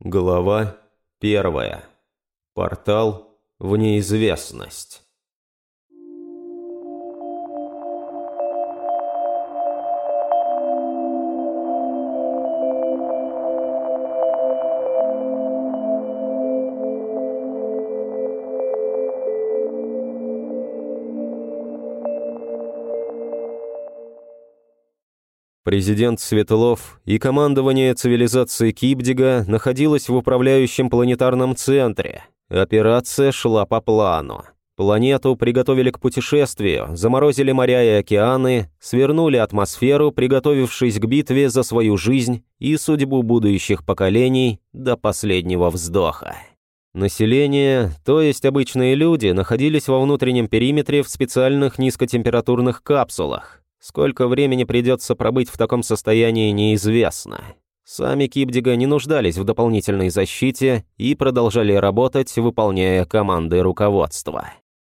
Глава первая. Портал в неизвестность. Президент Светлов и командование цивилизации Кипдига находилось в управляющем планетарном центре. Операция шла по плану. Планету приготовили к путешествию, заморозили моря и океаны, свернули атмосферу, приготовившись к битве за свою жизнь и судьбу будущих поколений до последнего вздоха. Население, то есть обычные люди, находились во внутреннем периметре в специальных низкотемпературных капсулах. Сколько времени придется пробыть в таком состоянии, неизвестно. Сами Кипдига не нуждались в дополнительной защите и продолжали работать, выполняя команды руководства.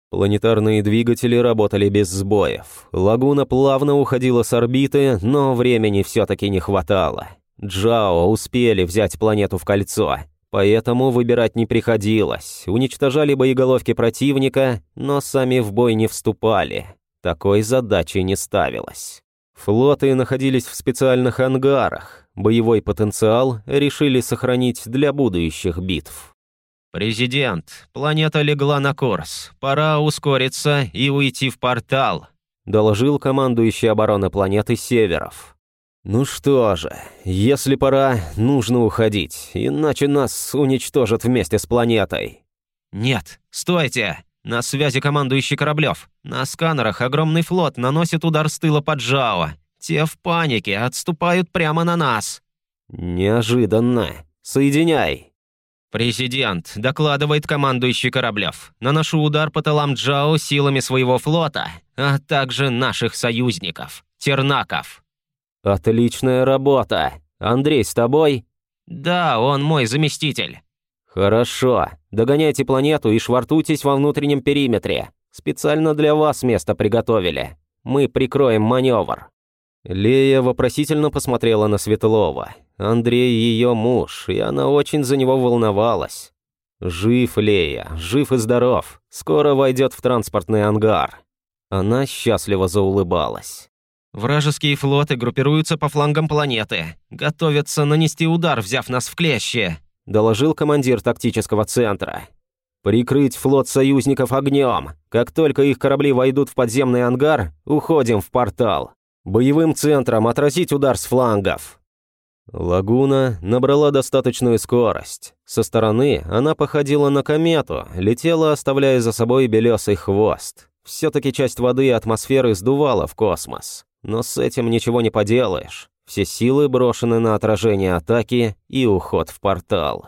Планетарные двигатели работали без сбоев. Лагуна плавно уходила с орбиты, но времени все-таки не хватало. Джао успели взять планету в кольцо, поэтому выбирать не приходилось. Уничтожали боеголовки противника, но сами в бой не вступали. Такой задачи не ставилось. Флоты находились в специальных ангарах. Боевой потенциал решили сохранить для будущих битв. «Президент, планета легла на курс. Пора ускориться и уйти в портал», доложил командующий обороны планеты Северов. «Ну что же, если пора, нужно уходить, иначе нас уничтожат вместе с планетой». «Нет, стойте!» На связи командующий Кораблев. На сканерах огромный флот наносит удар с тыла под Джао. Те в панике, отступают прямо на нас. Неожиданно. Соединяй. Президент, докладывает командующий Кораблев. Наношу удар по тылам Джао силами своего флота, а также наших союзников, тернаков. Отличная работа. Андрей с тобой? Да, он мой заместитель. «Хорошо. Догоняйте планету и швартуйтесь во внутреннем периметре. Специально для вас место приготовили. Мы прикроем маневр». Лея вопросительно посмотрела на Светлова. Андрей ее муж, и она очень за него волновалась. Жив Лея, жив и здоров. Скоро войдет в транспортный ангар. Она счастливо заулыбалась. «Вражеские флоты группируются по флангам планеты. Готовятся нанести удар, взяв нас в клещи доложил командир тактического центра. «Прикрыть флот союзников огнем. Как только их корабли войдут в подземный ангар, уходим в портал. Боевым центром отразить удар с флангов». Лагуна набрала достаточную скорость. Со стороны она походила на комету, летела, оставляя за собой белесый хвост. Все-таки часть воды и атмосферы сдувала в космос. Но с этим ничего не поделаешь. Все силы брошены на отражение атаки и уход в портал.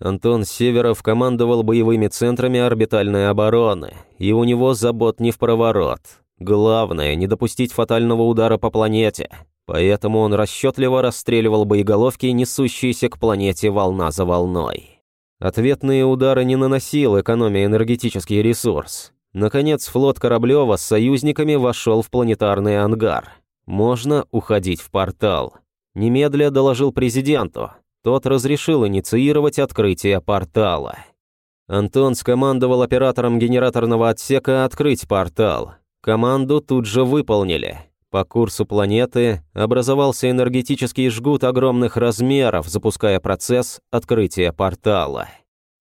Антон Северов командовал боевыми центрами орбитальной обороны, и у него забот не в проворот. Главное, не допустить фатального удара по планете. Поэтому он расчетливо расстреливал боеголовки, несущиеся к планете волна за волной. Ответные удары не наносил, экономя энергетический ресурс. Наконец, флот Кораблева с союзниками вошел в планетарный ангар. Можно уходить в портал. Немедля доложил президенту. Тот разрешил инициировать открытие портала. Антон скомандовал оператором генераторного отсека открыть портал. Команду тут же выполнили. По курсу планеты образовался энергетический жгут огромных размеров, запуская процесс открытия портала.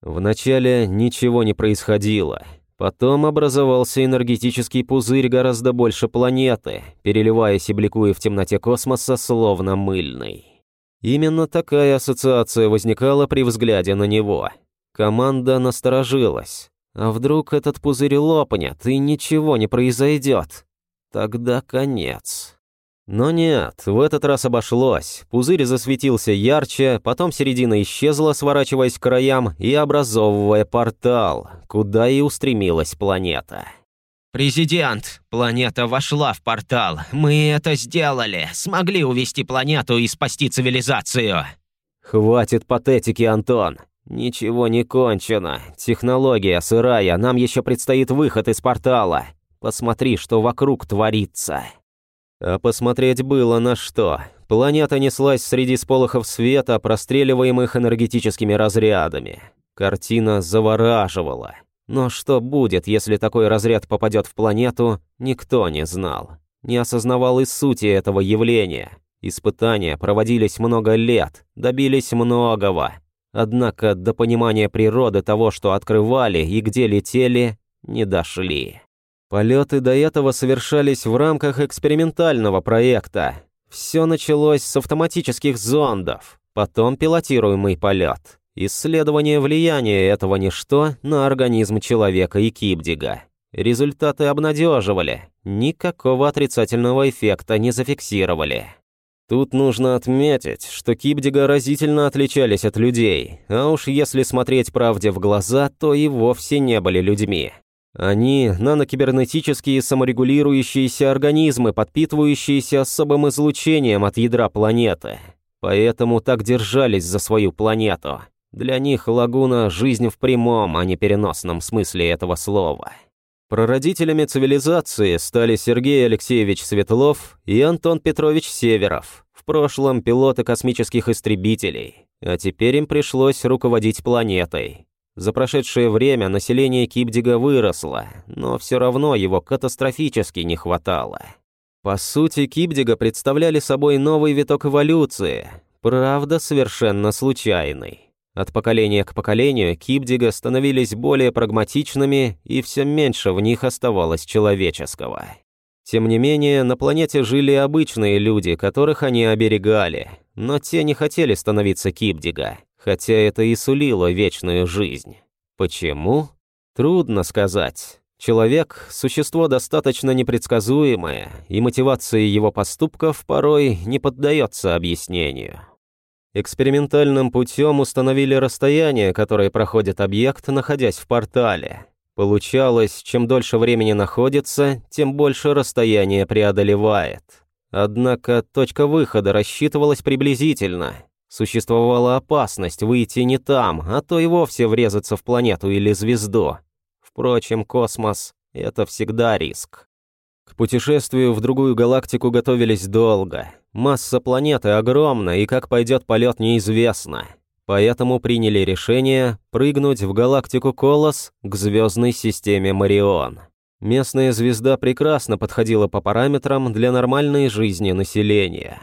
Вначале ничего не происходило. Потом образовался энергетический пузырь гораздо больше планеты, переливаясь и бликуя в темноте космоса, словно мыльный. Именно такая ассоциация возникала при взгляде на него. Команда насторожилась. А вдруг этот пузырь лопнет, и ничего не произойдет? Тогда конец. Но нет, в этот раз обошлось. Пузырь засветился ярче, потом середина исчезла, сворачиваясь к краям и образовывая портал, куда и устремилась планета. «Президент, планета вошла в портал. Мы это сделали. Смогли увести планету и спасти цивилизацию». «Хватит патетики, Антон. Ничего не кончено. Технология сырая, нам еще предстоит выход из портала. Посмотри, что вокруг творится». А посмотреть было на что. планета неслась среди сполохов света, простреливаемых энергетическими разрядами. Картина завораживала. Но что будет, если такой разряд попадет в планету, никто не знал. Не осознавал и сути этого явления. Испытания проводились много лет, добились многого. Однако до понимания природы того, что открывали и где летели, не дошли. Полеты до этого совершались в рамках экспериментального проекта. Все началось с автоматических зондов, потом пилотируемый полет. Исследование влияния этого ничто на организм человека и Кипдига. Результаты обнадеживали, никакого отрицательного эффекта не зафиксировали. Тут нужно отметить, что Кипдига разительно отличались от людей, а уж если смотреть правде в глаза, то и вовсе не были людьми. Они – нанокибернетические саморегулирующиеся организмы, подпитывающиеся особым излучением от ядра планеты. Поэтому так держались за свою планету. Для них лагуна – жизнь в прямом, а не переносном смысле этого слова. Прародителями цивилизации стали Сергей Алексеевич Светлов и Антон Петрович Северов, в прошлом пилоты космических истребителей, а теперь им пришлось руководить планетой. За прошедшее время население Кипдига выросло, но все равно его катастрофически не хватало. По сути, Кипдига представляли собой новый виток эволюции, правда, совершенно случайный. От поколения к поколению Кипдига становились более прагматичными, и все меньше в них оставалось человеческого. Тем не менее, на планете жили обычные люди, которых они оберегали, но те не хотели становиться Кипдига, хотя это и сулило вечную жизнь. Почему? Трудно сказать. Человек – существо достаточно непредсказуемое, и мотивация его поступков порой не поддается объяснению. Экспериментальным путем установили расстояние, которое проходит объект, находясь в портале. Получалось, чем дольше времени находится, тем больше расстояние преодолевает. Однако точка выхода рассчитывалась приблизительно. Существовала опасность выйти не там, а то и вовсе врезаться в планету или звезду. Впрочем, космос — это всегда риск. К путешествию в другую галактику готовились долго. Масса планеты огромна, и как пойдет полет неизвестно. Поэтому приняли решение прыгнуть в галактику Колос к звездной системе Марион. Местная звезда прекрасно подходила по параметрам для нормальной жизни населения.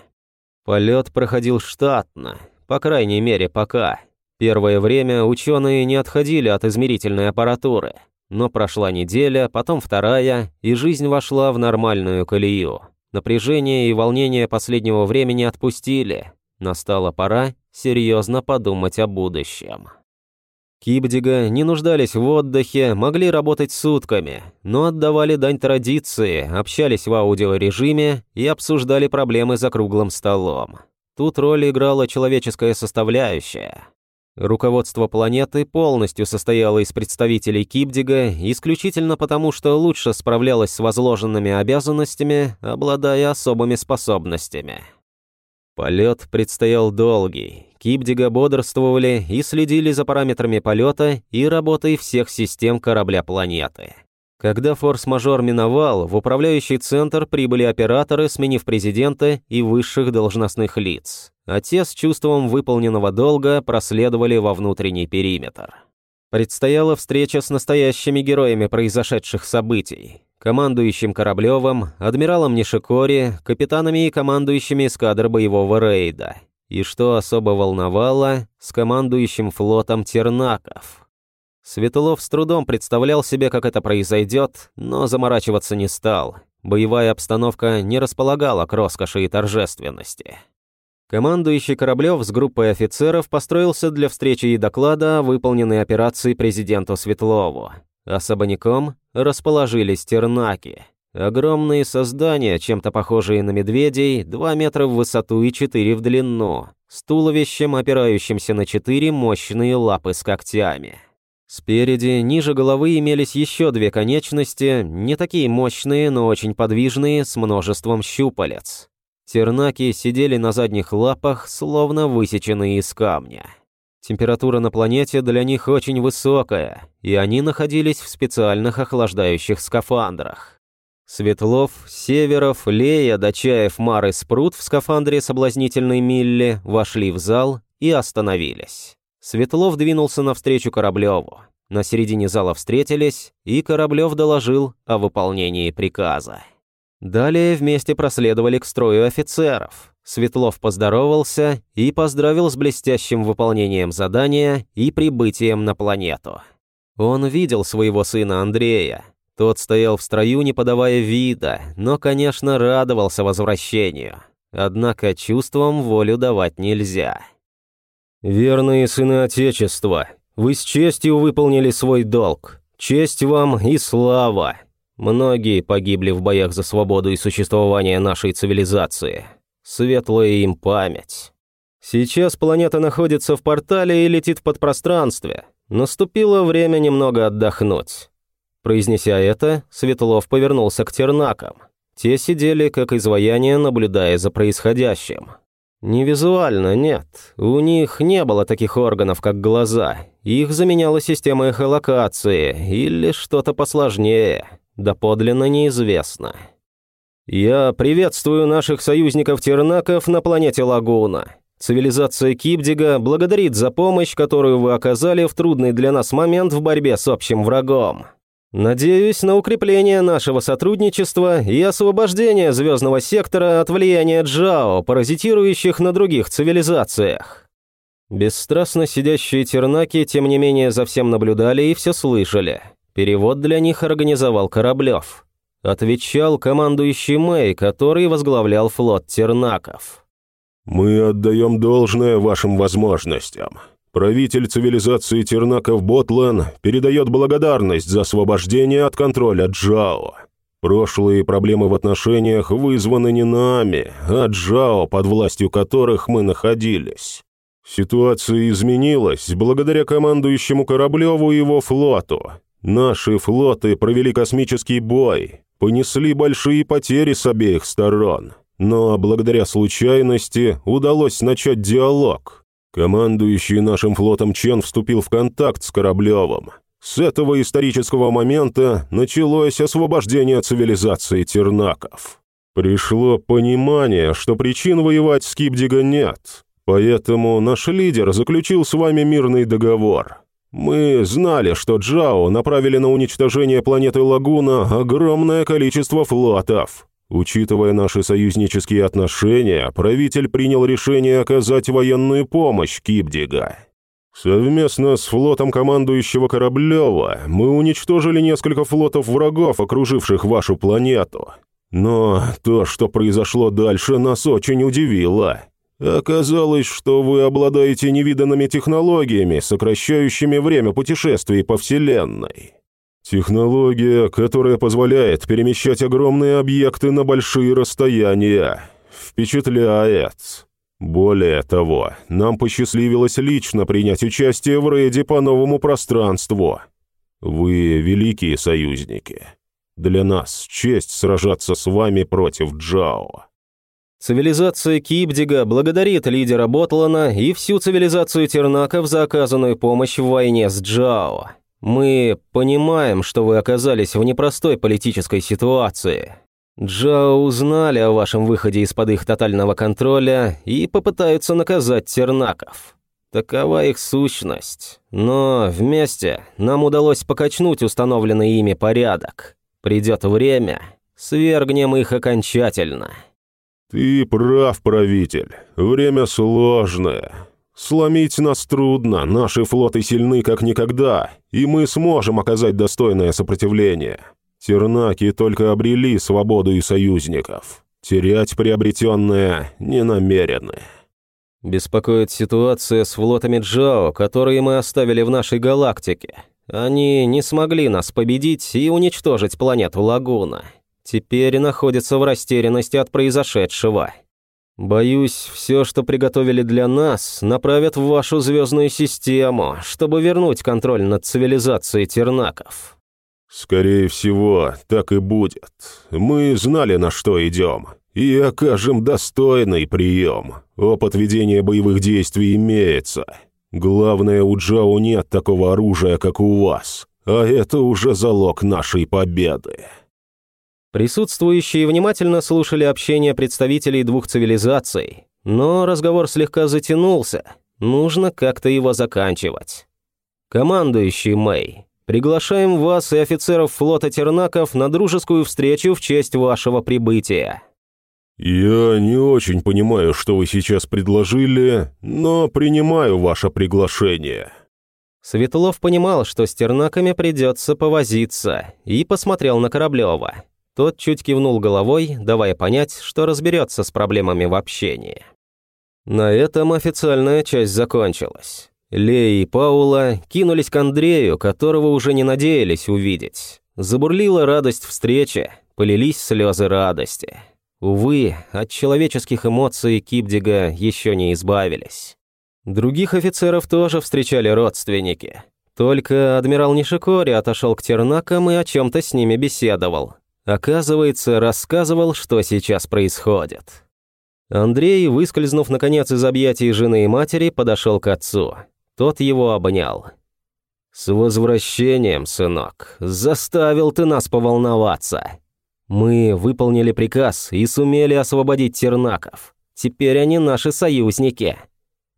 Полет проходил штатно, по крайней мере пока. Первое время ученые не отходили от измерительной аппаратуры – но прошла неделя, потом вторая, и жизнь вошла в нормальную колею. Напряжение и волнение последнего времени отпустили. Настала пора серьезно подумать о будущем. Кибдига не нуждались в отдыхе, могли работать сутками, но отдавали дань традиции, общались в аудиорежиме и обсуждали проблемы за круглым столом. Тут роль играла человеческая составляющая. Руководство планеты полностью состояло из представителей Кипдига исключительно потому, что лучше справлялось с возложенными обязанностями, обладая особыми способностями. Полет предстоял долгий. Кипдига бодрствовали и следили за параметрами полета и работой всех систем корабля планеты. Когда форс-мажор миновал, в управляющий центр прибыли операторы, сменив президента и высших должностных лиц, а те с чувством выполненного долга проследовали во внутренний периметр. Предстояла встреча с настоящими героями произошедших событий, командующим Кораблевым, адмиралом Нишикори, капитанами и командующими эскадр боевого рейда, и, что особо волновало, с командующим флотом Тернаков – Светлов с трудом представлял себе, как это произойдет, но заморачиваться не стал. Боевая обстановка не располагала к роскоши и торжественности. Командующий Кораблев с группой офицеров построился для встречи и доклада о выполненной операции президенту Светлову. Особняком расположились тернаки. Огромные создания, чем-то похожие на медведей, 2 метра в высоту и 4 в длину, с туловищем, опирающимся на четыре мощные лапы с когтями. Спереди, ниже головы имелись еще две конечности, не такие мощные, но очень подвижные, с множеством щупалец. Тернаки сидели на задних лапах, словно высеченные из камня. Температура на планете для них очень высокая, и они находились в специальных охлаждающих скафандрах. Светлов, Северов, Лея, Дочаев, Мар и Спрут в скафандре соблазнительной Милли вошли в зал и остановились. Светлов двинулся навстречу Кораблеву. На середине зала встретились, и Кораблев доложил о выполнении приказа. Далее вместе проследовали к строю офицеров. Светлов поздоровался и поздравил с блестящим выполнением задания и прибытием на планету. Он видел своего сына Андрея. Тот стоял в строю, не подавая вида, но, конечно, радовался возвращению. Однако чувствам волю давать нельзя. «Верные сыны Отечества, вы с честью выполнили свой долг. Честь вам и слава. Многие погибли в боях за свободу и существование нашей цивилизации. Светлая им память. Сейчас планета находится в портале и летит в подпространстве. Наступило время немного отдохнуть. Произнеся это, Светлов повернулся к тернакам. Те сидели, как изваяние, наблюдая за происходящим. Не визуально, нет. У них не было таких органов, как глаза. Их заменяла система эхолокации или что-то посложнее. Доподлинно неизвестно. Я приветствую наших союзников-тернаков на планете Лагуна. Цивилизация Кипдига благодарит за помощь, которую вы оказали в трудный для нас момент в борьбе с общим врагом. Надеюсь на укрепление нашего сотрудничества и освобождение звездного сектора от влияния Джао, паразитирующих на других цивилизациях. Бесстрастно сидящие тернаки, тем не менее, за всем наблюдали и все слышали. Перевод для них организовал Кораблев. Отвечал командующий Мэй, который возглавлял флот тернаков. «Мы отдаем должное вашим возможностям. Правитель цивилизации Тернаков Ботлан передает благодарность за освобождение от контроля Джао. Прошлые проблемы в отношениях вызваны не нами, а Джао, под властью которых мы находились. Ситуация изменилась благодаря командующему Кораблеву и его флоту. Наши флоты провели космический бой, понесли большие потери с обеих сторон. Но благодаря случайности удалось начать диалог – Командующий нашим флотом Чен вступил в контакт с Кораблевым. С этого исторического момента началось освобождение цивилизации тернаков. Пришло понимание, что причин воевать с Кипдига нет, поэтому наш лидер заключил с вами мирный договор. Мы знали, что Джао направили на уничтожение планеты Лагуна огромное количество флотов, Учитывая наши союзнические отношения, правитель принял решение оказать военную помощь Кипдига. Совместно с флотом командующего Кораблева мы уничтожили несколько флотов врагов, окруживших вашу планету. Но то, что произошло дальше, нас очень удивило. Оказалось, что вы обладаете невиданными технологиями, сокращающими время путешествий по Вселенной. Технология, которая позволяет перемещать огромные объекты на большие расстояния. Впечатляет. Более того, нам посчастливилось лично принять участие в рейде по новому пространству. Вы великие союзники. Для нас честь сражаться с вами против Джао. Цивилизация Кипдига благодарит лидера Ботлана и всю цивилизацию Тернаков за оказанную помощь в войне с Джао. Мы понимаем, что вы оказались в непростой политической ситуации. Джао узнали о вашем выходе из-под их тотального контроля и попытаются наказать тернаков. Такова их сущность. Но вместе нам удалось покачнуть установленный ими порядок. Придет время, свергнем их окончательно. Ты прав, правитель. Время сложное. Сломить нас трудно, наши флоты сильны как никогда, и мы сможем оказать достойное сопротивление. Тернаки только обрели свободу и союзников. Терять приобретенное не намерены. Беспокоит ситуация с флотами Джао, которые мы оставили в нашей галактике. Они не смогли нас победить и уничтожить планету Лагуна. Теперь находятся в растерянности от произошедшего. Боюсь, все, что приготовили для нас, направят в вашу звездную систему, чтобы вернуть контроль над цивилизацией тернаков. Скорее всего, так и будет. Мы знали, на что идем, и окажем достойный прием. Опыт ведения боевых действий имеется. Главное, у Джао нет такого оружия, как у вас, а это уже залог нашей победы. Присутствующие внимательно слушали общение представителей двух цивилизаций, но разговор слегка затянулся, нужно как-то его заканчивать. Командующий Мэй, приглашаем вас и офицеров флота Тернаков на дружескую встречу в честь вашего прибытия. «Я не очень понимаю, что вы сейчас предложили, но принимаю ваше приглашение». Светлов понимал, что с тернаками придется повозиться, и посмотрел на Кораблева. Тот чуть кивнул головой, давая понять, что разберется с проблемами в общении. На этом официальная часть закончилась. Лея и Паула кинулись к Андрею, которого уже не надеялись увидеть. Забурлила радость встречи, полились слезы радости. Увы, от человеческих эмоций Кипдига еще не избавились. Других офицеров тоже встречали родственники. Только адмирал Нишикори отошел к тернакам и о чем-то с ними беседовал. Оказывается, рассказывал, что сейчас происходит. Андрей, выскользнув наконец из объятий жены и матери, подошел к отцу. Тот его обнял. «С возвращением, сынок. Заставил ты нас поволноваться. Мы выполнили приказ и сумели освободить тернаков. Теперь они наши союзники.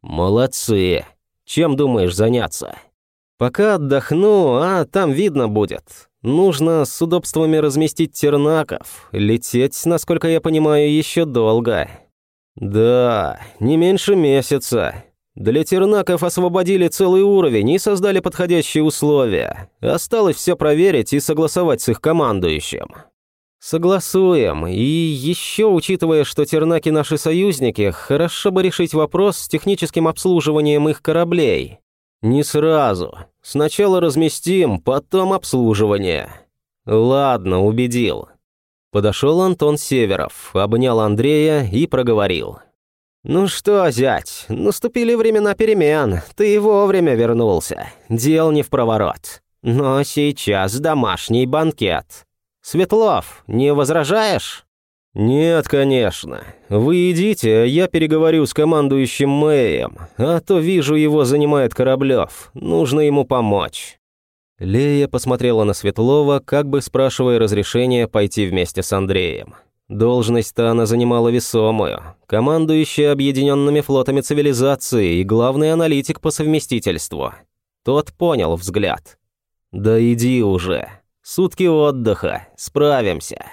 Молодцы. Чем думаешь заняться? Пока отдохну, а там видно будет. Нужно с удобствами разместить тернаков. Лететь, насколько я понимаю, еще долго. Да, не меньше месяца. Для тернаков освободили целый уровень и создали подходящие условия. Осталось все проверить и согласовать с их командующим. Согласуем. И еще, учитывая, что тернаки наши союзники, хорошо бы решить вопрос с техническим обслуживанием их кораблей. Не сразу. Сначала разместим, потом обслуживание. Ладно, убедил. Подошел Антон Северов, обнял Андрея и проговорил. «Ну что, зять, наступили времена перемен, ты вовремя вернулся, дел не в проворот. Но сейчас домашний банкет. «Светлов, не возражаешь?» «Нет, конечно. Вы идите, а я переговорю с командующим Мэем, а то вижу, его занимает Кораблев. Нужно ему помочь». Лея посмотрела на Светлова, как бы спрашивая разрешения пойти вместе с Андреем. Должность-то она занимала весомую. Командующая объединенными флотами цивилизации и главный аналитик по совместительству. Тот понял взгляд. «Да иди уже», Сутки отдыха. Справимся».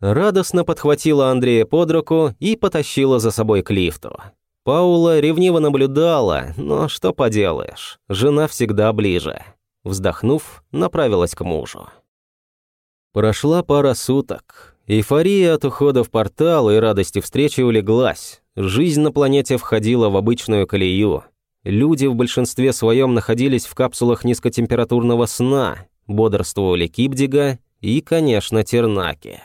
Радостно подхватила Андрея под руку и потащила за собой к лифту. Паула ревниво наблюдала, но что поделаешь, жена всегда ближе. Вздохнув, направилась к мужу. Прошла пара суток. Эйфория от ухода в портал и радости встречи улеглась. Жизнь на планете входила в обычную колею. Люди в большинстве своем находились в капсулах низкотемпературного сна, бодрствовали Кипдига и, конечно, Тернаки.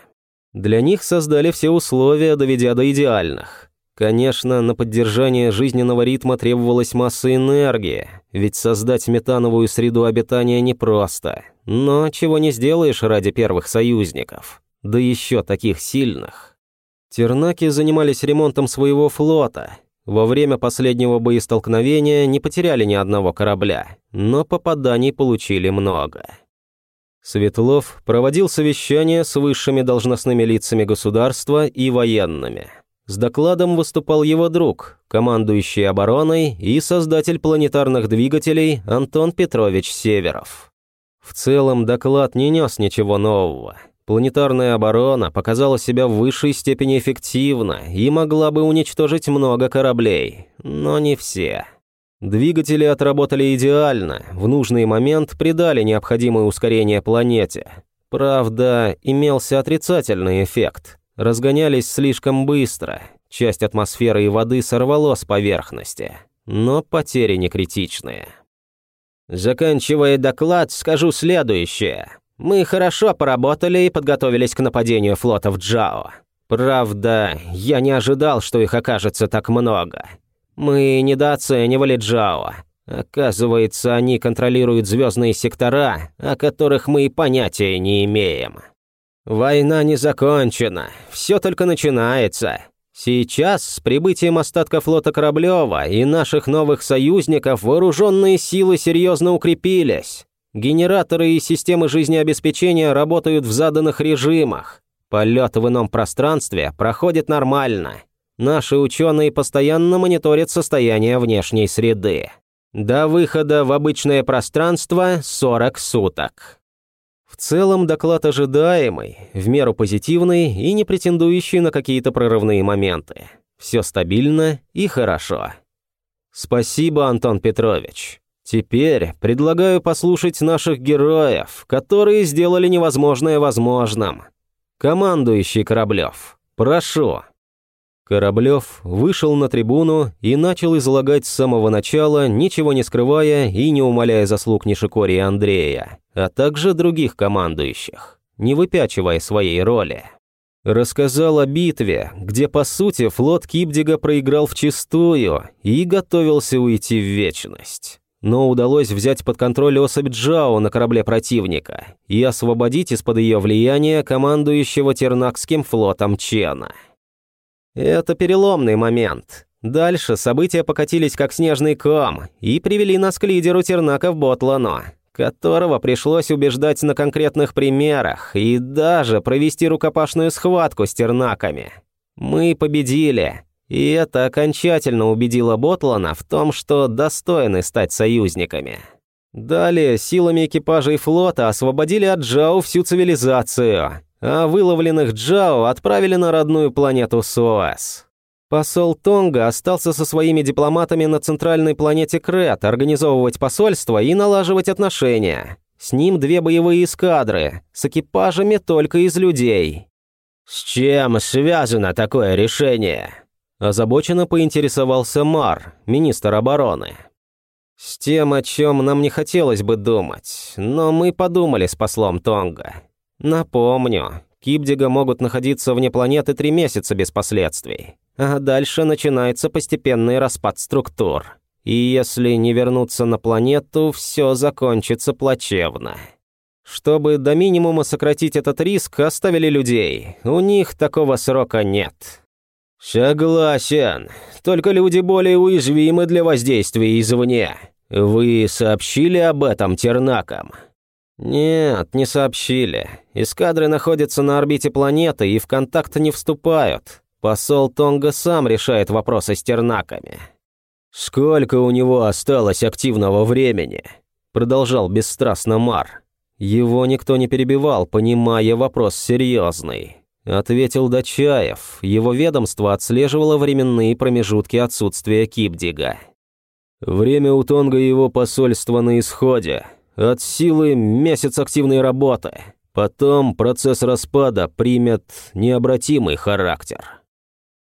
Для них создали все условия, доведя до идеальных. Конечно, на поддержание жизненного ритма требовалась масса энергии, ведь создать метановую среду обитания непросто. Но чего не сделаешь ради первых союзников, да еще таких сильных. Тернаки занимались ремонтом своего флота. Во время последнего боестолкновения не потеряли ни одного корабля, но попаданий получили много. Светлов проводил совещание с высшими должностными лицами государства и военными. С докладом выступал его друг, командующий обороной и создатель планетарных двигателей Антон Петрович Северов. В целом доклад не нес ничего нового. Планетарная оборона показала себя в высшей степени эффективно и могла бы уничтожить много кораблей, но не все. Двигатели отработали идеально, в нужный момент придали необходимое ускорение планете. Правда, имелся отрицательный эффект. Разгонялись слишком быстро, часть атмосферы и воды сорвало с поверхности, но потери не критичные. Заканчивая доклад, скажу следующее. Мы хорошо поработали и подготовились к нападению флота в Джао. Правда, я не ожидал, что их окажется так много. Мы недооценивали Джао. Оказывается, они контролируют звездные сектора, о которых мы и понятия не имеем. Война не закончена, все только начинается. Сейчас, с прибытием остатка флота Кораблева и наших новых союзников, вооруженные силы серьезно укрепились. Генераторы и системы жизнеобеспечения работают в заданных режимах. Полет в ином пространстве проходит нормально. Наши ученые постоянно мониторят состояние внешней среды. До выхода в обычное пространство 40 суток. В целом доклад ожидаемый, в меру позитивный и не претендующий на какие-то прорывные моменты. Все стабильно и хорошо. Спасибо, Антон Петрович. Теперь предлагаю послушать наших героев, которые сделали невозможное возможным. Командующий Кораблев, прошу. Кораблев вышел на трибуну и начал излагать с самого начала, ничего не скрывая и не умаляя заслуг Нишикори и Андрея, а также других командующих, не выпячивая своей роли. Рассказал о битве, где, по сути, флот Кипдига проиграл вчистую и готовился уйти в вечность. Но удалось взять под контроль особь Джао на корабле противника и освободить из-под ее влияния командующего Тернакским флотом Чена. Это переломный момент. Дальше события покатились как снежный ком и привели нас к лидеру Тернака в Ботлано, которого пришлось убеждать на конкретных примерах и даже провести рукопашную схватку с тернаками. Мы победили, и это окончательно убедило Ботлана в том, что достойны стать союзниками. Далее силами экипажей флота освободили от Джао всю цивилизацию, а выловленных Джао отправили на родную планету Суэс. Посол Тонга остался со своими дипломатами на центральной планете Крет организовывать посольство и налаживать отношения. С ним две боевые эскадры, с экипажами только из людей. «С чем связано такое решение?» Озабоченно поинтересовался Мар, министр обороны. «С тем, о чем нам не хотелось бы думать, но мы подумали с послом Тонга. Напомню, Кипдига могут находиться вне планеты три месяца без последствий а дальше начинается постепенный распад структур. И если не вернуться на планету, все закончится плачевно. Чтобы до минимума сократить этот риск, оставили людей. У них такого срока нет. Согласен. Только люди более уязвимы для воздействия извне. Вы сообщили об этом тернакам? Нет, не сообщили. Эскадры находятся на орбите планеты и в контакт не вступают. Посол Тонга сам решает вопросы с тернаками. «Сколько у него осталось активного времени?» Продолжал бесстрастно Мар. Его никто не перебивал, понимая вопрос серьезный. Ответил Дачаев. Его ведомство отслеживало временные промежутки отсутствия Кипдига. Время у Тонга и его посольства на исходе. От силы месяц активной работы. Потом процесс распада примет необратимый характер.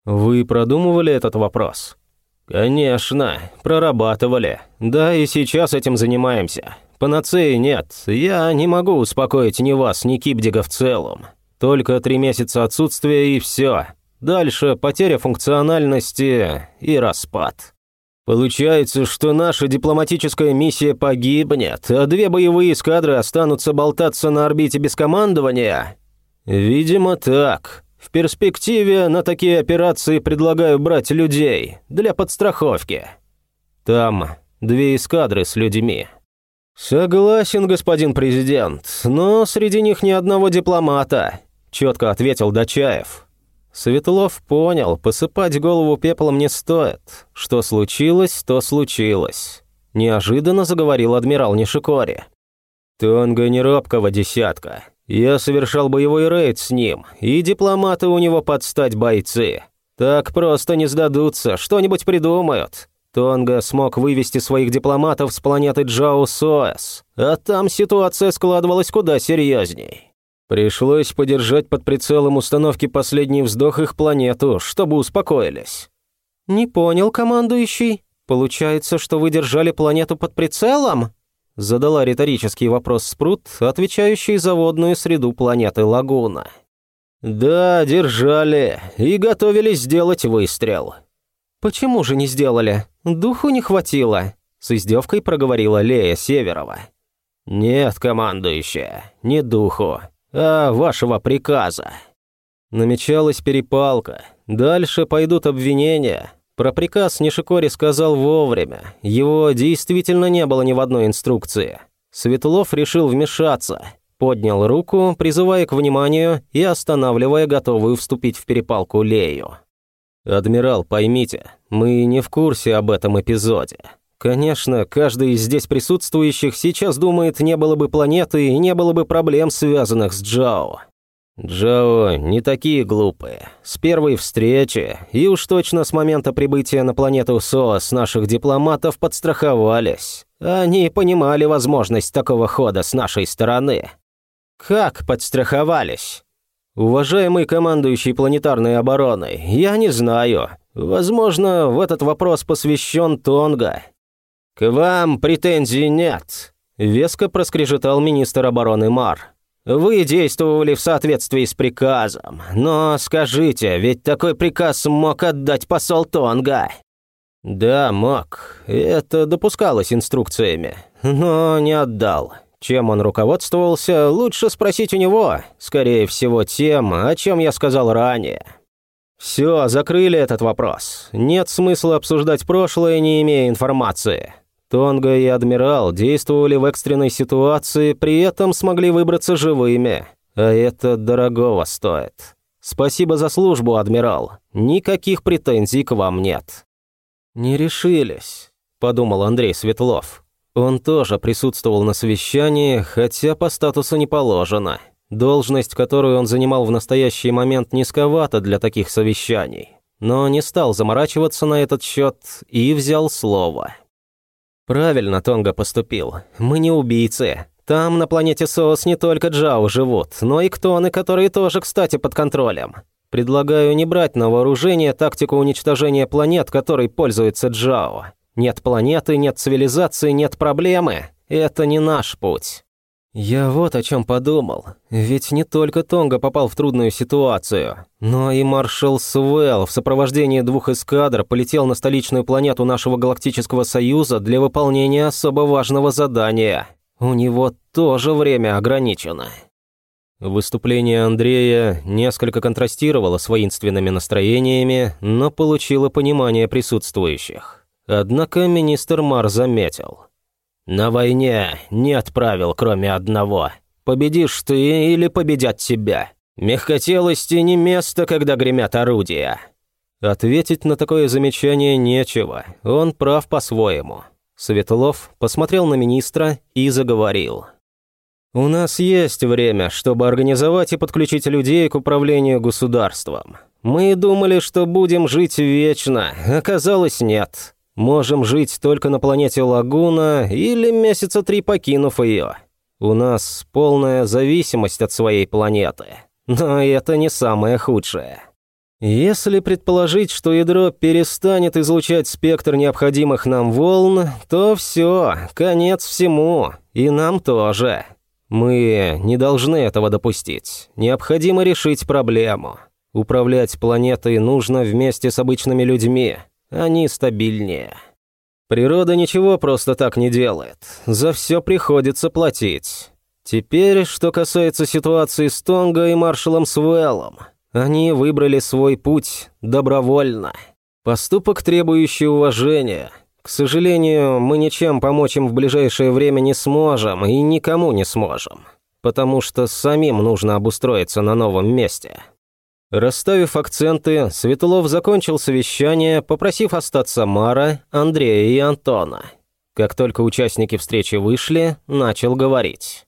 Вы продумывали этот вопрос? Конечно, прорабатывали. Да, и сейчас этим занимаемся. Панацеи нет. Я не могу успокоить ни вас, ни Кипдига в целом. Только три месяца отсутствия и все. Дальше потеря функциональности и распад. Получается, что наша дипломатическая миссия погибнет, а две боевые эскадры останутся болтаться на орбите без командования? Видимо, так. В перспективе на такие операции предлагаю брать людей для подстраховки. Там две эскадры с людьми. Согласен, господин президент, но среди них ни одного дипломата, четко ответил Дачаев. Светлов понял, посыпать голову пеплом не стоит. Что случилось, то случилось. Неожиданно заговорил адмирал Нишикори. Тонга не робкого десятка. Я совершал боевой рейд с ним, и дипломаты у него подстать бойцы. Так просто не сдадутся, что-нибудь придумают. Тонга смог вывести своих дипломатов с планеты Джао Соэс, а там ситуация складывалась куда серьезней. Пришлось подержать под прицелом установки последний вздох их планету, чтобы успокоились. «Не понял, командующий. Получается, что вы держали планету под прицелом?» Задала риторический вопрос Спрут, отвечающий за водную среду планеты Лагуна. «Да, держали и готовились сделать выстрел». «Почему же не сделали? Духу не хватило», — с издевкой проговорила Лея Северова. «Нет, командующая, не духу, а вашего приказа». Намечалась перепалка. Дальше пойдут обвинения, про приказ Нишикори сказал вовремя. Его действительно не было ни в одной инструкции. Светлов решил вмешаться. Поднял руку, призывая к вниманию и останавливая готовую вступить в перепалку Лею. «Адмирал, поймите, мы не в курсе об этом эпизоде. Конечно, каждый из здесь присутствующих сейчас думает, не было бы планеты и не было бы проблем, связанных с Джао. Джао не такие глупые. С первой встречи, и уж точно с момента прибытия на планету СОС наших дипломатов подстраховались. Они понимали возможность такого хода с нашей стороны. Как подстраховались? Уважаемый командующий планетарной обороной, я не знаю. Возможно, в этот вопрос посвящен Тонга. К вам претензий нет, веско проскрежетал министр обороны Мар. Вы действовали в соответствии с приказом, но скажите, ведь такой приказ мог отдать посол Тонга. Да, мог. Это допускалось инструкциями, но не отдал. Чем он руководствовался, лучше спросить у него, скорее всего, тем, о чем я сказал ранее. Все, закрыли этот вопрос. Нет смысла обсуждать прошлое, не имея информации. Тонга и Адмирал действовали в экстренной ситуации, при этом смогли выбраться живыми. А это дорогого стоит. Спасибо за службу, Адмирал. Никаких претензий к вам нет. Не решились, подумал Андрей Светлов. Он тоже присутствовал на совещании, хотя по статусу не положено. Должность, которую он занимал в настоящий момент, низковата для таких совещаний. Но не стал заморачиваться на этот счет и взял слово. Правильно Тонга поступил. Мы не убийцы. Там на планете Соос не только Джао живут, но и ктоны, которые тоже, кстати, под контролем. Предлагаю не брать на вооружение тактику уничтожения планет, которой пользуется Джао. Нет планеты, нет цивилизации, нет проблемы. Это не наш путь. Я вот о чем подумал. Ведь не только Тонга попал в трудную ситуацию, но и маршал Суэлл в сопровождении двух эскадр полетел на столичную планету нашего Галактического Союза для выполнения особо важного задания. У него тоже время ограничено. Выступление Андрея несколько контрастировало с воинственными настроениями, но получило понимание присутствующих. Однако министр Мар заметил – на войне нет правил, кроме одного. Победишь ты или победят тебя. Мягкотелости не место, когда гремят орудия. Ответить на такое замечание нечего, он прав по-своему. Светлов посмотрел на министра и заговорил. «У нас есть время, чтобы организовать и подключить людей к управлению государством. Мы думали, что будем жить вечно, оказалось нет. Можем жить только на планете Лагуна или месяца три покинув ее. У нас полная зависимость от своей планеты. Но это не самое худшее. Если предположить, что ядро перестанет излучать спектр необходимых нам волн, то все, конец всему, и нам тоже. Мы не должны этого допустить. Необходимо решить проблему. Управлять планетой нужно вместе с обычными людьми – они стабильнее. Природа ничего просто так не делает. За все приходится платить. Теперь, что касается ситуации с Тонго и маршалом Свеллом. Они выбрали свой путь добровольно. Поступок, требующий уважения. К сожалению, мы ничем помочь им в ближайшее время не сможем и никому не сможем. Потому что самим нужно обустроиться на новом месте. Расставив акценты, Светлов закончил совещание, попросив остаться Мара, Андрея и Антона. Как только участники встречи вышли, начал говорить.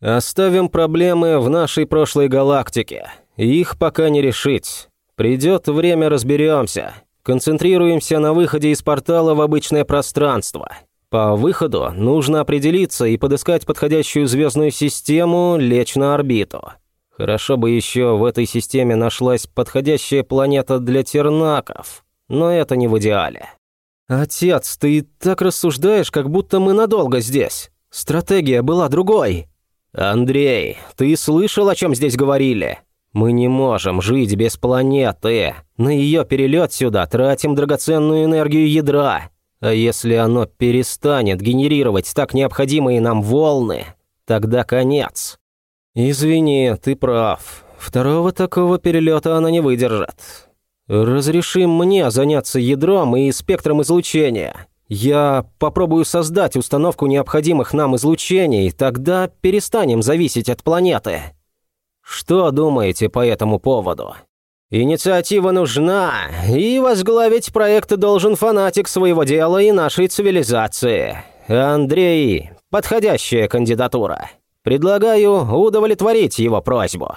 «Оставим проблемы в нашей прошлой галактике. Их пока не решить. Придет время, разберемся. Концентрируемся на выходе из портала в обычное пространство. По выходу нужно определиться и подыскать подходящую звездную систему, лечь на орбиту. Хорошо бы еще в этой системе нашлась подходящая планета для тернаков, но это не в идеале. «Отец, ты так рассуждаешь, как будто мы надолго здесь. Стратегия была другой». «Андрей, ты слышал, о чем здесь говорили? Мы не можем жить без планеты. На ее перелет сюда тратим драгоценную энергию ядра. А если оно перестанет генерировать так необходимые нам волны, тогда конец. «Извини, ты прав. Второго такого перелета она не выдержит. Разреши мне заняться ядром и спектром излучения. Я попробую создать установку необходимых нам излучений, тогда перестанем зависеть от планеты. Что думаете по этому поводу? Инициатива нужна, и возглавить проект должен фанатик своего дела и нашей цивилизации. Андрей – подходящая кандидатура. Предлагаю удовлетворить его просьбу.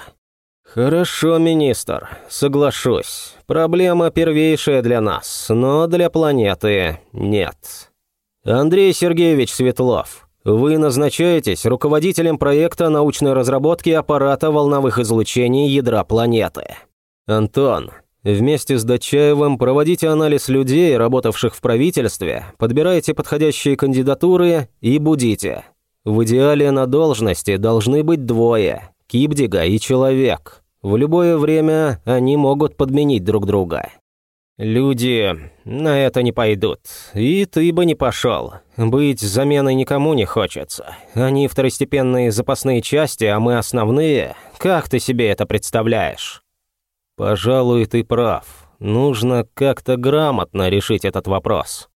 Хорошо, министр, соглашусь. Проблема первейшая для нас, но для планеты нет. Андрей Сергеевич Светлов, вы назначаетесь руководителем проекта научной разработки аппарата волновых излучений ядра планеты. Антон, вместе с Дачаевым проводите анализ людей, работавших в правительстве, подбирайте подходящие кандидатуры и будите. В идеале на должности должны быть двое – Кибдига и Человек. В любое время они могут подменить друг друга. Люди на это не пойдут. И ты бы не пошел. Быть заменой никому не хочется. Они второстепенные запасные части, а мы основные. Как ты себе это представляешь? Пожалуй, ты прав. Нужно как-то грамотно решить этот вопрос.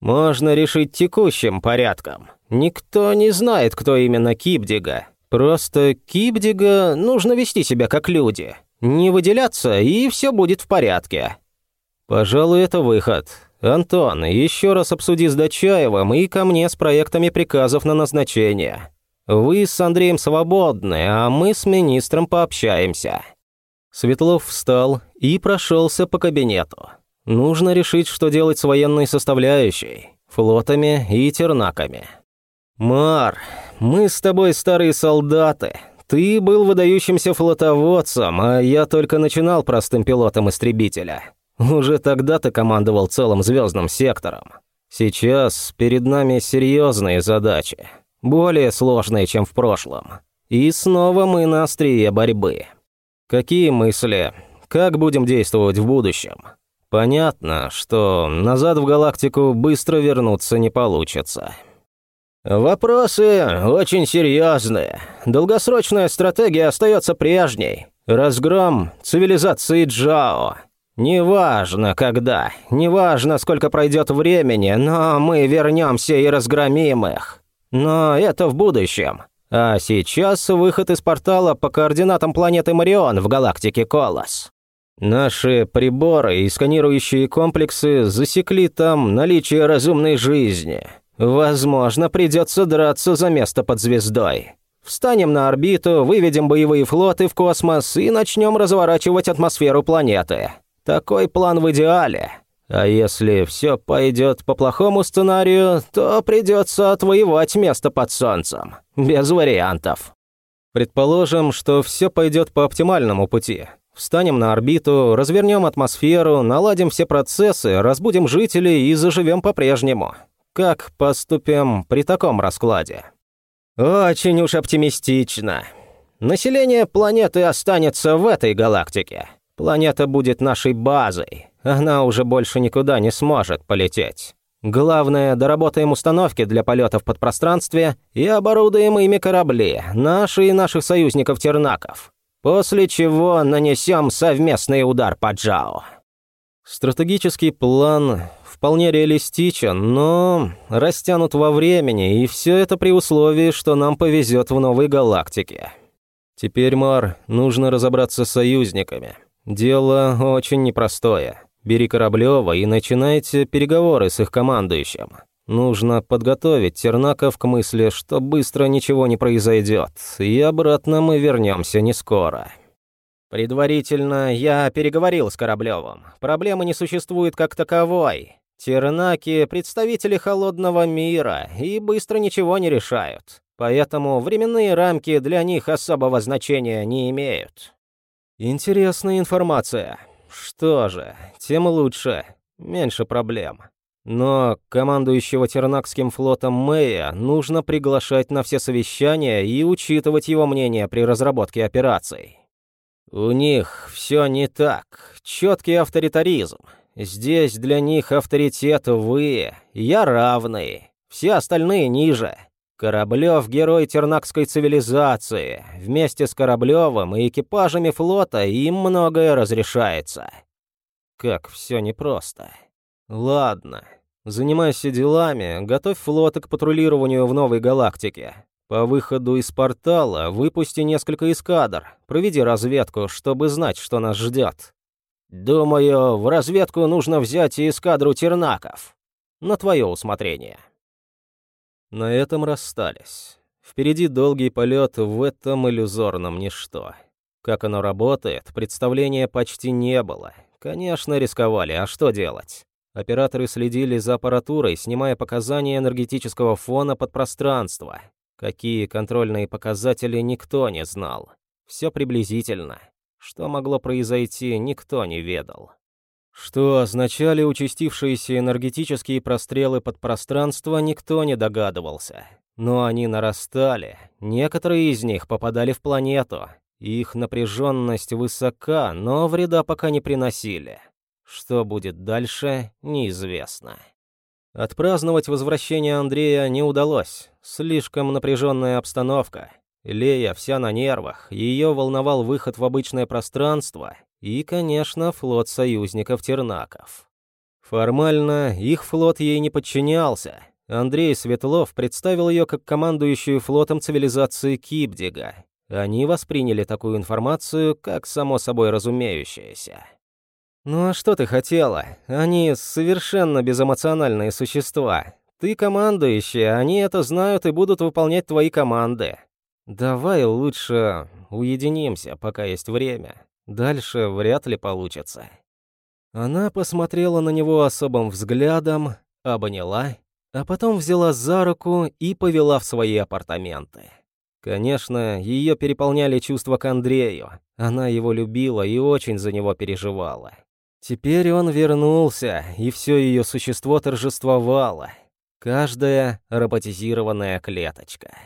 Можно решить текущим порядком. Никто не знает, кто именно Кибдига. Просто Кибдига нужно вести себя как люди. Не выделяться, и все будет в порядке. Пожалуй, это выход. Антон, еще раз обсуди с Дачаевым и ко мне с проектами приказов на назначение. Вы с Андреем свободны, а мы с министром пообщаемся. Светлов встал и прошелся по кабинету. Нужно решить, что делать с военной составляющей, флотами и тернаками. «Мар, мы с тобой старые солдаты. Ты был выдающимся флотоводцем, а я только начинал простым пилотом истребителя. Уже тогда ты командовал целым звездным сектором. Сейчас перед нами серьезные задачи, более сложные, чем в прошлом. И снова мы на острие борьбы. Какие мысли? Как будем действовать в будущем? Понятно, что назад в галактику быстро вернуться не получится. «Вопросы очень серьезные. Долгосрочная стратегия остается прежней. Разгром цивилизации Джао. Неважно когда, неважно сколько пройдет времени, но мы вернемся и разгромим их. Но это в будущем. А сейчас выход из портала по координатам планеты Марион в галактике Колос. Наши приборы и сканирующие комплексы засекли там наличие разумной жизни». Возможно, придется драться за место под звездой. Встанем на орбиту, выведем боевые флоты в космос и начнем разворачивать атмосферу планеты. Такой план в идеале. А если все пойдет по плохому сценарию, то придется отвоевать место под Солнцем. Без вариантов. Предположим, что все пойдет по оптимальному пути. Встанем на орбиту, развернем атмосферу, наладим все процессы, разбудим жителей и заживем по-прежнему. Как поступим при таком раскладе? Очень уж оптимистично. Население планеты останется в этой галактике. Планета будет нашей базой. Она уже больше никуда не сможет полететь. Главное, доработаем установки для полетов в подпространстве и оборудуем ими корабли, наши и наших союзников-тернаков. После чего нанесем совместный удар по Джао. Стратегический план вполне реалистичен, но растянут во времени, и все это при условии, что нам повезет в новой галактике. Теперь, Мар, нужно разобраться с союзниками. Дело очень непростое. Бери Кораблёва и начинайте переговоры с их командующим. Нужно подготовить Тернаков к мысли, что быстро ничего не произойдет, и обратно мы вернемся не скоро. Предварительно я переговорил с Кораблёвым. Проблемы не существует как таковой. Тернаки – представители холодного мира и быстро ничего не решают. Поэтому временные рамки для них особого значения не имеют. Интересная информация. Что же, тем лучше. Меньше проблем. Но командующего Тернакским флотом Мэя нужно приглашать на все совещания и учитывать его мнение при разработке операций. У них все не так. Четкий авторитаризм. Здесь для них авторитет вы, я равный, все остальные ниже. Кораблев – герой тернакской цивилизации. Вместе с Кораблевым и экипажами флота им многое разрешается. Как все непросто. Ладно, Занимайся делами, готовь флоты к патрулированию в новой галактике. По выходу из портала выпусти несколько эскадр, проведи разведку, чтобы знать, что нас ждет. Думаю, в разведку нужно взять и эскадру тернаков. На твое усмотрение. На этом расстались. Впереди долгий полет в этом иллюзорном ничто. Как оно работает, представления почти не было. Конечно, рисковали, а что делать? Операторы следили за аппаратурой, снимая показания энергетического фона под пространство. Какие контрольные показатели, никто не знал. Все приблизительно. Что могло произойти, никто не ведал. Что означали участившиеся энергетические прострелы под пространство, никто не догадывался. Но они нарастали, некоторые из них попадали в планету. Их напряженность высока, но вреда пока не приносили. Что будет дальше, неизвестно. Отпраздновать возвращение Андрея не удалось. Слишком напряженная обстановка. Лея вся на нервах, ее волновал выход в обычное пространство и, конечно, флот союзников Тернаков. Формально их флот ей не подчинялся. Андрей Светлов представил ее как командующую флотом цивилизации Кипдига. Они восприняли такую информацию как само собой разумеющееся. «Ну а что ты хотела? Они совершенно безэмоциональные существа. Ты командующий, они это знают и будут выполнять твои команды. Давай лучше уединимся, пока есть время. Дальше вряд ли получится». Она посмотрела на него особым взглядом, обняла, а потом взяла за руку и повела в свои апартаменты. Конечно, ее переполняли чувства к Андрею. Она его любила и очень за него переживала. Теперь он вернулся, и все ее существо торжествовало. Каждая роботизированная клеточка.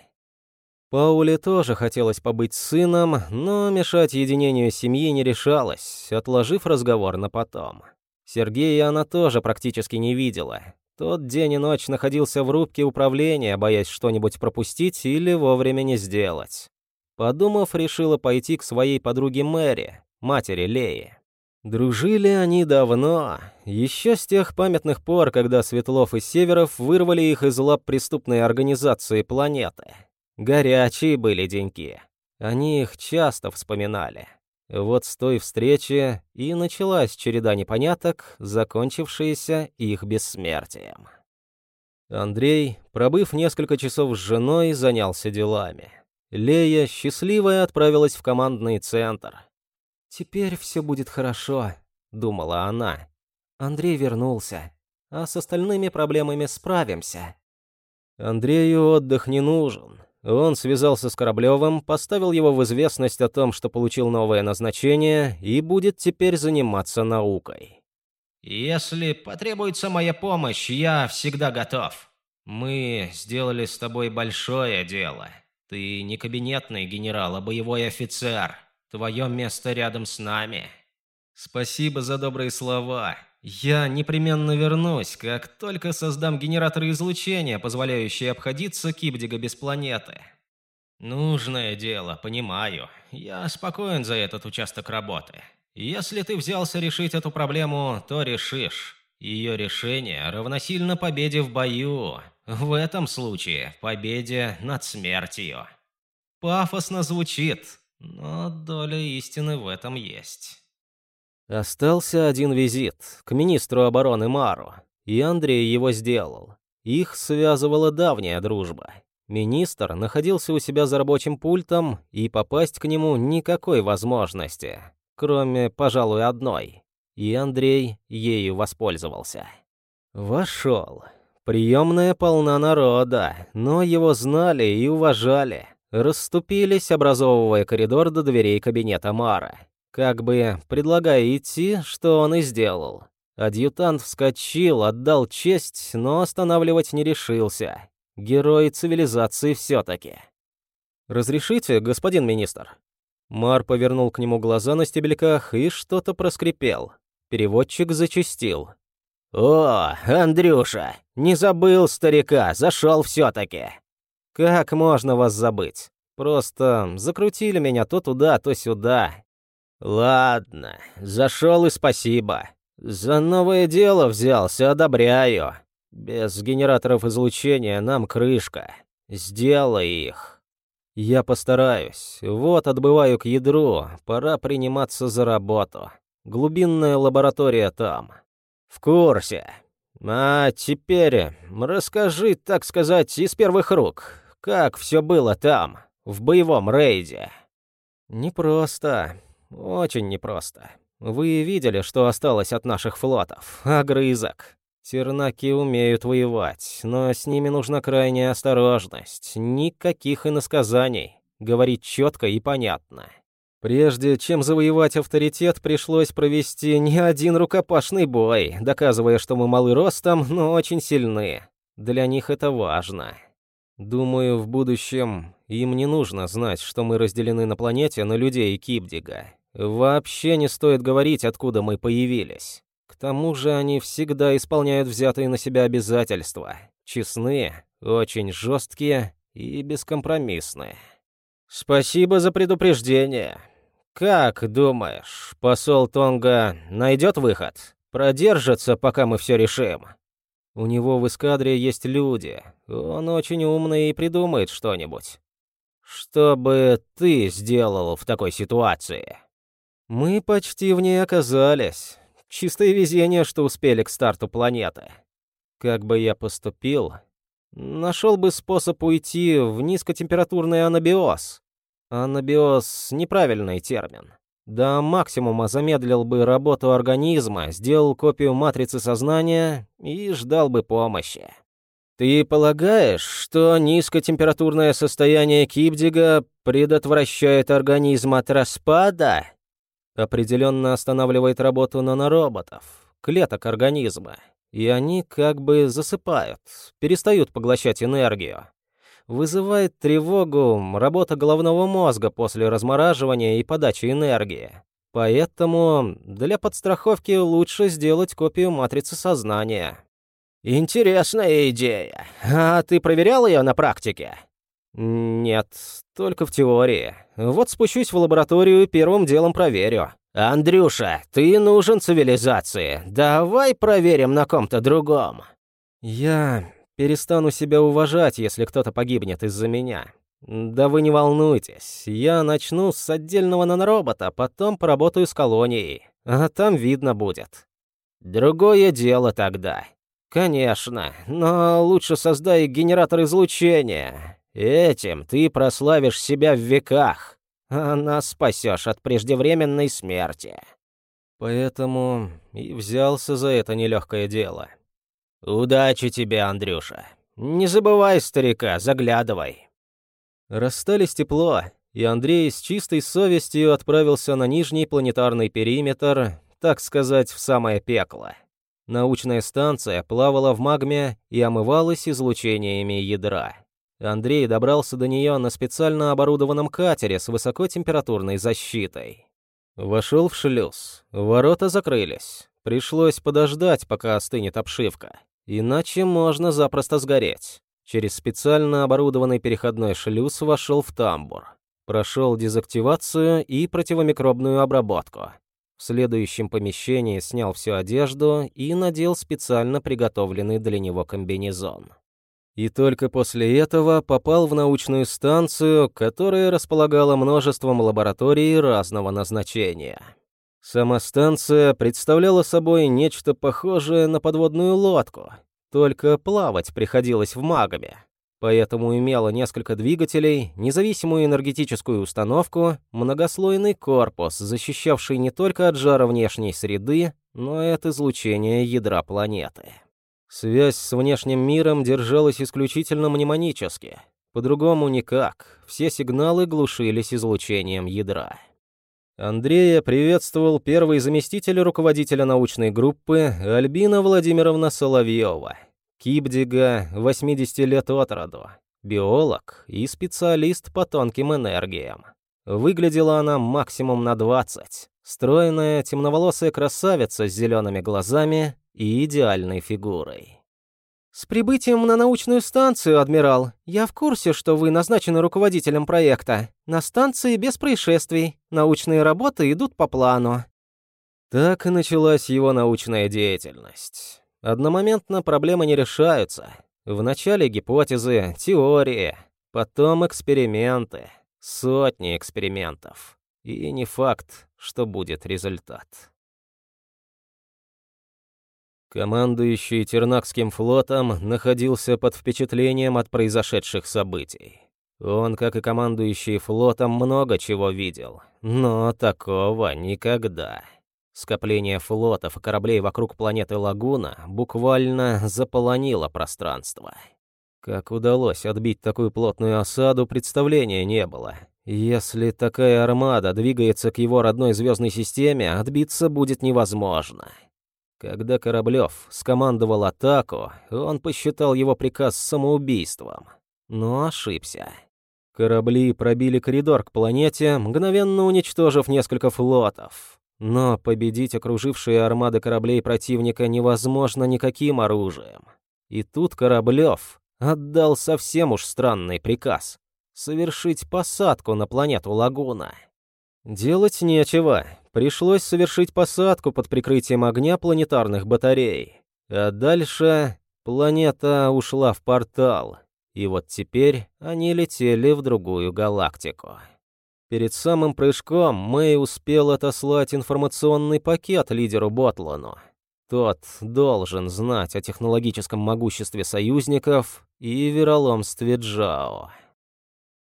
Пауле тоже хотелось побыть сыном, но мешать единению семьи не решалась, отложив разговор на потом. Сергея она тоже практически не видела. Тот день и ночь находился в рубке управления, боясь что-нибудь пропустить или вовремя не сделать. Подумав, решила пойти к своей подруге Мэри, матери Леи. Дружили они давно, еще с тех памятных пор, когда Светлов и Северов вырвали их из лап преступной организации планеты. Горячие были деньки. Они их часто вспоминали. Вот с той встречи и началась череда непоняток, закончившаяся их бессмертием. Андрей, пробыв несколько часов с женой, занялся делами. Лея, счастливая, отправилась в командный центр — «Теперь все будет хорошо», — думала она. «Андрей вернулся, а с остальными проблемами справимся». Андрею отдых не нужен. Он связался с Кораблевым, поставил его в известность о том, что получил новое назначение и будет теперь заниматься наукой. «Если потребуется моя помощь, я всегда готов. Мы сделали с тобой большое дело. Ты не кабинетный генерал, а боевой офицер. Твое место рядом с нами. Спасибо за добрые слова. Я непременно вернусь, как только создам генераторы излучения, позволяющие обходиться Кибдига без планеты. Нужное дело, понимаю. Я спокоен за этот участок работы. Если ты взялся решить эту проблему, то решишь. Ее решение равносильно победе в бою. В этом случае победе над смертью. Пафосно звучит, но доля истины в этом есть. Остался один визит к министру обороны Мару, и Андрей его сделал. Их связывала давняя дружба. Министр находился у себя за рабочим пультом, и попасть к нему никакой возможности, кроме, пожалуй, одной. И Андрей ею воспользовался. Вошел. Приемная полна народа, но его знали и уважали расступились, образовывая коридор до дверей кабинета Мара. Как бы предлагая идти, что он и сделал. Адъютант вскочил, отдал честь, но останавливать не решился. Герой цивилизации все-таки. «Разрешите, господин министр?» Мар повернул к нему глаза на стебельках и что-то проскрипел. Переводчик зачастил. «О, Андрюша, не забыл старика, зашел все-таки. Как можно вас забыть? Просто закрутили меня то туда, то сюда. Ладно, зашел и спасибо. За новое дело взялся, одобряю. Без генераторов излучения нам крышка. Сделай их. Я постараюсь. Вот отбываю к ядру. Пора приниматься за работу. Глубинная лаборатория там. В курсе. А теперь расскажи, так сказать, из первых рук, как все было там, в боевом рейде. Непросто. Очень непросто. Вы видели, что осталось от наших флотов? Огрызок. Тернаки умеют воевать, но с ними нужна крайняя осторожность. Никаких иносказаний. Говорить четко и понятно. Прежде чем завоевать авторитет, пришлось провести не один рукопашный бой, доказывая, что мы малы ростом, но очень сильны. Для них это важно. Думаю, в будущем им не нужно знать, что мы разделены на планете на людей Кибдига. Вообще не стоит говорить, откуда мы появились. К тому же они всегда исполняют взятые на себя обязательства. Честные, очень жесткие и бескомпромиссные. Спасибо за предупреждение. Как думаешь, посол Тонга найдет выход? Продержится, пока мы все решим? У него в эскадре есть люди. Он очень умный и придумает что-нибудь. Что бы ты сделал в такой ситуации? Мы почти в ней оказались. Чистое везение, что успели к старту планеты. Как бы я поступил? Нашел бы способ уйти в низкотемпературный анабиоз. Анабиоз — неправильный термин. До максимума замедлил бы работу организма, сделал копию матрицы сознания и ждал бы помощи. Ты полагаешь, что низкотемпературное состояние Кипдига предотвращает организм от распада? определенно останавливает работу нанороботов, клеток организма, и они как бы засыпают, перестают поглощать энергию. Вызывает тревогу работа головного мозга после размораживания и подачи энергии. Поэтому для подстраховки лучше сделать копию матрицы сознания. Интересная идея. А ты проверял ее на практике? «Нет, только в теории. Вот спущусь в лабораторию и первым делом проверю». «Андрюша, ты нужен цивилизации. Давай проверим на ком-то другом». «Я перестану себя уважать, если кто-то погибнет из-за меня. Да вы не волнуйтесь. Я начну с отдельного наноробота, потом поработаю с колонией. А там видно будет». «Другое дело тогда». «Конечно, но лучше создай генератор излучения. Этим ты прославишь себя в веках, а нас спасешь от преждевременной смерти. Поэтому и взялся за это нелегкое дело. Удачи тебе, Андрюша. Не забывай старика, заглядывай. Расстались тепло, и Андрей с чистой совестью отправился на нижний планетарный периметр, так сказать, в самое пекло. Научная станция плавала в магме и омывалась излучениями ядра. Андрей добрался до нее на специально оборудованном катере с высокотемпературной защитой. Вошел в шлюз. Ворота закрылись. Пришлось подождать, пока остынет обшивка. Иначе можно запросто сгореть. Через специально оборудованный переходной шлюз вошел в тамбур. Прошел дезактивацию и противомикробную обработку. В следующем помещении снял всю одежду и надел специально приготовленный для него комбинезон и только после этого попал в научную станцию, которая располагала множеством лабораторий разного назначения. Сама станция представляла собой нечто похожее на подводную лодку, только плавать приходилось в магаме. Поэтому имела несколько двигателей, независимую энергетическую установку, многослойный корпус, защищавший не только от жара внешней среды, но и от излучения ядра планеты. Связь с внешним миром держалась исключительно мнемонически. По-другому никак. Все сигналы глушились излучением ядра. Андрея приветствовал первый заместитель руководителя научной группы Альбина Владимировна Соловьева. Кибдига, 80 лет от роду. Биолог и специалист по тонким энергиям. Выглядела она максимум на 20. Стройная, темноволосая красавица с зелеными глазами и идеальной фигурой. «С прибытием на научную станцию, адмирал. Я в курсе, что вы назначены руководителем проекта. На станции без происшествий. Научные работы идут по плану». Так и началась его научная деятельность. Одномоментно проблемы не решаются. Вначале гипотезы, теории, потом эксперименты, сотни экспериментов. И не факт, что будет результат. Командующий Тернакским флотом находился под впечатлением от произошедших событий. Он, как и командующий флотом, много чего видел, но такого никогда. Скопление флотов и кораблей вокруг планеты Лагуна буквально заполонило пространство. Как удалось отбить такую плотную осаду, представления не было. Если такая армада двигается к его родной звездной системе, отбиться будет невозможно. Когда Кораблев скомандовал атаку, он посчитал его приказ самоубийством, но ошибся. Корабли пробили коридор к планете, мгновенно уничтожив несколько флотов. Но победить окружившие армады кораблей противника невозможно никаким оружием. И тут Кораблев отдал совсем уж странный приказ — совершить посадку на планету Лагуна. Делать нечего, пришлось совершить посадку под прикрытием огня планетарных батарей. А дальше планета ушла в портал, и вот теперь они летели в другую галактику. Перед самым прыжком Мэй успел отослать информационный пакет лидеру Ботлану. Тот должен знать о технологическом могуществе союзников и вероломстве Джао.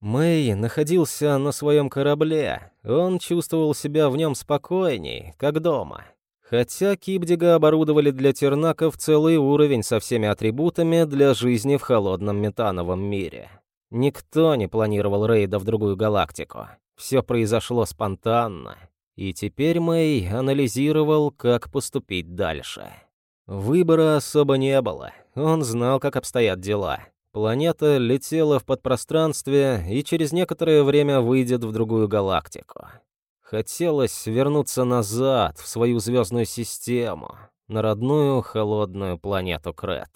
Мэй находился на своем корабле. Он чувствовал себя в нем спокойней, как дома. Хотя Кибдига оборудовали для тернаков целый уровень со всеми атрибутами для жизни в холодном метановом мире. Никто не планировал рейда в другую галактику. Все произошло спонтанно, и теперь Мэй анализировал, как поступить дальше. Выбора особо не было, он знал, как обстоят дела. Планета летела в подпространстве и через некоторое время выйдет в другую галактику. Хотелось вернуться назад, в свою звездную систему, на родную холодную планету Крет.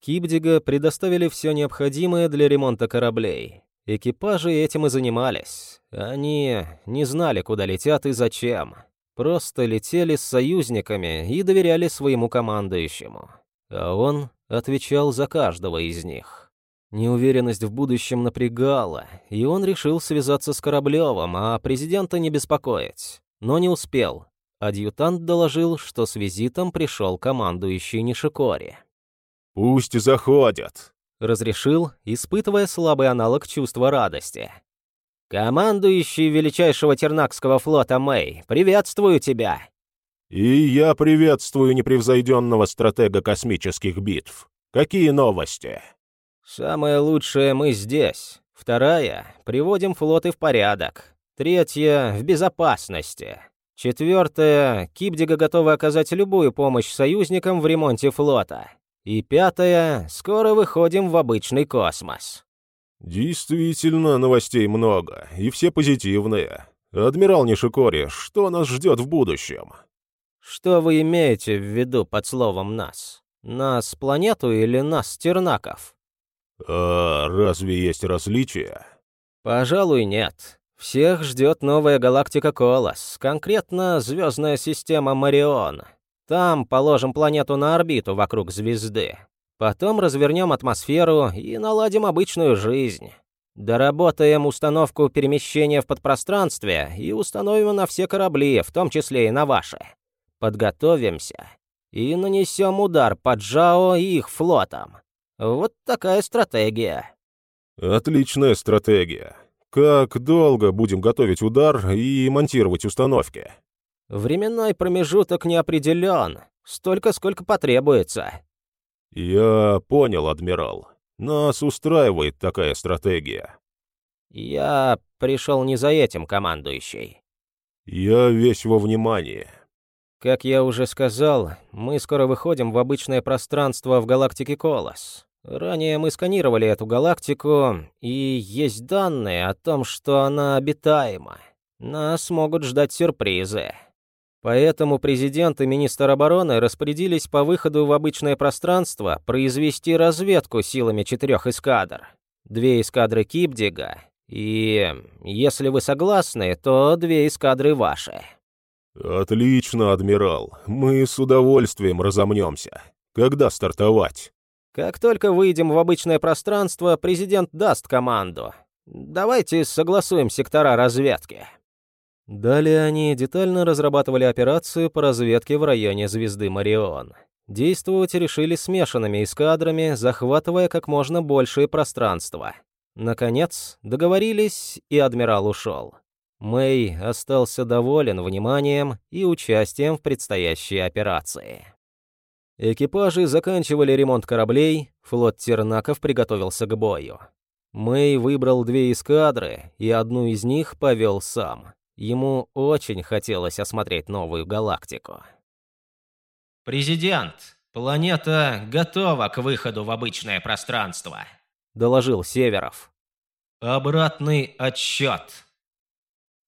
Кибдига предоставили все необходимое для ремонта кораблей. Экипажи этим и занимались. Они не знали, куда летят и зачем. Просто летели с союзниками и доверяли своему командующему. А он отвечал за каждого из них. Неуверенность в будущем напрягала, и он решил связаться с Кораблевым, а президента не беспокоить. Но не успел. Адъютант доложил, что с визитом пришел командующий Нишикори. «Пусть заходят», разрешил, испытывая слабый аналог чувства радости. «Командующий величайшего Тернакского флота Мэй, приветствую тебя!» «И я приветствую непревзойденного стратега космических битв. Какие новости?» «Самое лучшее мы здесь. Вторая — приводим флоты в порядок. Третья — в безопасности. Четвертая — Кипдига готова оказать любую помощь союзникам в ремонте флота. И пятое, скоро выходим в обычный космос. Действительно, новостей много, и все позитивные. Адмирал Нишикори, что нас ждет в будущем? Что вы имеете в виду под словом «нас»? Нас планету или нас тернаков? А разве есть различия? Пожалуй, нет. Всех ждет новая галактика Колос, конкретно звездная система Марион. Там положим планету на орбиту вокруг звезды. Потом развернем атмосферу и наладим обычную жизнь. Доработаем установку перемещения в подпространстве и установим на все корабли, в том числе и на ваши. Подготовимся и нанесем удар по Джао и их флотам. Вот такая стратегия. Отличная стратегия. Как долго будем готовить удар и монтировать установки? Временной промежуток не определен. Столько, сколько потребуется. Я понял, адмирал. Нас устраивает такая стратегия. Я пришел не за этим, командующий. Я весь во внимании. Как я уже сказал, мы скоро выходим в обычное пространство в галактике Колос. Ранее мы сканировали эту галактику, и есть данные о том, что она обитаема. Нас могут ждать сюрпризы. Поэтому президент и министр обороны распорядились по выходу в обычное пространство произвести разведку силами четырех эскадр. Две эскадры Кипдига и, если вы согласны, то две эскадры ваши. «Отлично, адмирал. Мы с удовольствием разомнемся. Когда стартовать? Как только выйдем в обычное пространство, президент даст команду. Давайте согласуем сектора разведки. Далее они детально разрабатывали операцию по разведке в районе звезды Марион. Действовать решили смешанными эскадрами, захватывая как можно большее пространство. Наконец, договорились, и адмирал ушел. Мэй остался доволен вниманием и участием в предстоящей операции. Экипажи заканчивали ремонт кораблей, флот Тернаков приготовился к бою. Мэй выбрал две эскадры, и одну из них повел сам. Ему очень хотелось осмотреть новую галактику. «Президент, планета готова к выходу в обычное пространство», — доложил Северов. «Обратный отсчет».